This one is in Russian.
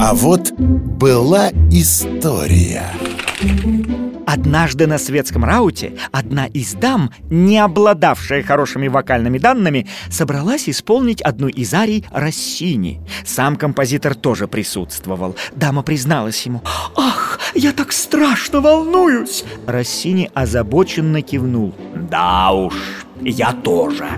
А вот была история Однажды на светском рауте одна из дам, не обладавшая хорошими вокальными данными, собралась исполнить одну из арий Россини. Сам композитор тоже присутствовал. Дама призналась ему «Ах, я так страшно волнуюсь!» Россини озабоченно кивнул «Да уж, я тоже!»